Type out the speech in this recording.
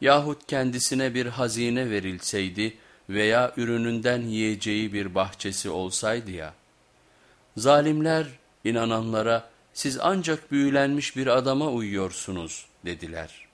yahut kendisine bir hazine verilseydi veya ürününden yiyeceği bir bahçesi olsaydı ya. Zalimler inananlara siz ancak büyülenmiş bir adama uyuyorsunuz dediler.''